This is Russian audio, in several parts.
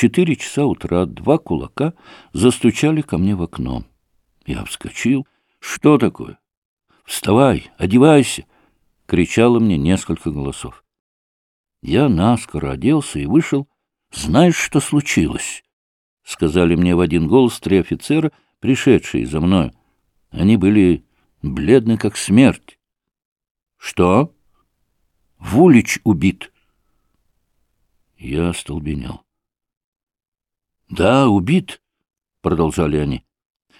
четыре часа утра два кулака застучали ко мне в окно. Я вскочил. «Что такое?» «Вставай, одевайся!» — кричало мне несколько голосов. Я наскоро оделся и вышел. «Знаешь, что случилось?» — сказали мне в один голос три офицера, пришедшие за мною. Они были бледны, как смерть. «Что?» «Вулич убит». Я остолбенел. «Да, убит», — продолжали они.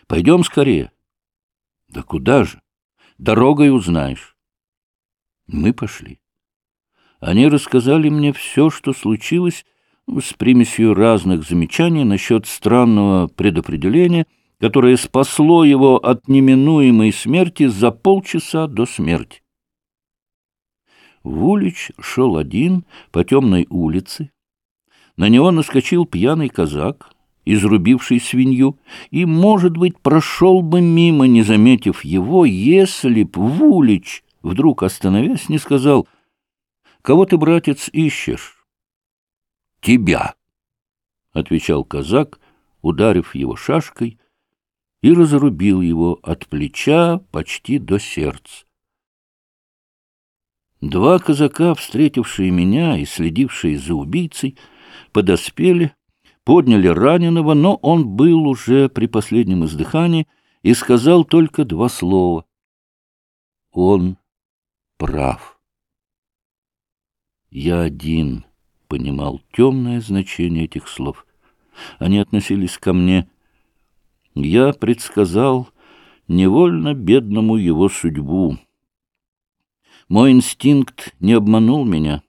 «Пойдем скорее». «Да куда же? Дорогой узнаешь». Мы пошли. Они рассказали мне все, что случилось, с примесью разных замечаний насчет странного предопределения, которое спасло его от неминуемой смерти за полчаса до смерти. Вулич шел один по темной улице. На него наскочил пьяный казак, изрубивший свинью, и, может быть, прошел бы мимо, не заметив его, если б Вулич, вдруг остановясь, не сказал «Кого ты, братец, ищешь?» «Тебя», — отвечал казак, ударив его шашкой, и разрубил его от плеча почти до сердца. Два казака, встретившие меня и следившие за убийцей, подоспели, подняли раненого, но он был уже при последнем издыхании и сказал только два слова. Он прав. Я один понимал темное значение этих слов. Они относились ко мне. Я предсказал невольно бедному его судьбу. Мой инстинкт не обманул меня.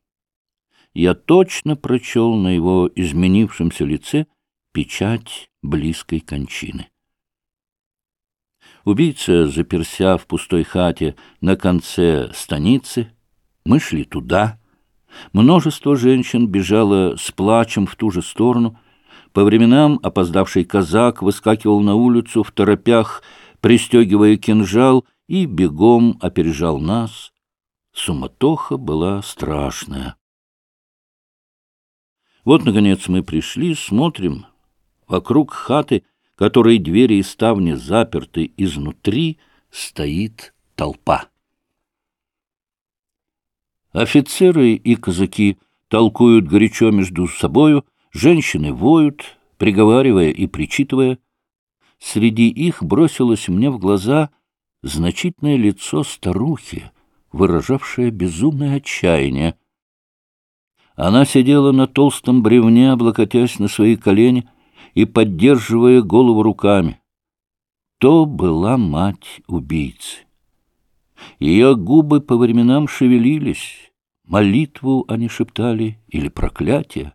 Я точно прочел на его изменившемся лице печать близкой кончины. Убийца, заперся в пустой хате на конце станицы, мы шли туда. Множество женщин бежало с плачем в ту же сторону. По временам опоздавший казак выскакивал на улицу в торопях, пристегивая кинжал, и бегом опережал нас. Суматоха была страшная. Вот, наконец, мы пришли, смотрим. Вокруг хаты, которой двери и ставни заперты изнутри, стоит толпа. Офицеры и казаки толкуют горячо между собою, женщины воют, приговаривая и причитывая. Среди их бросилось мне в глаза значительное лицо старухи, выражавшая безумное отчаяние. Она сидела на толстом бревне, облокотясь на свои колени и поддерживая голову руками. То была мать убийцы. Ее губы по временам шевелились, молитву они шептали или проклятие.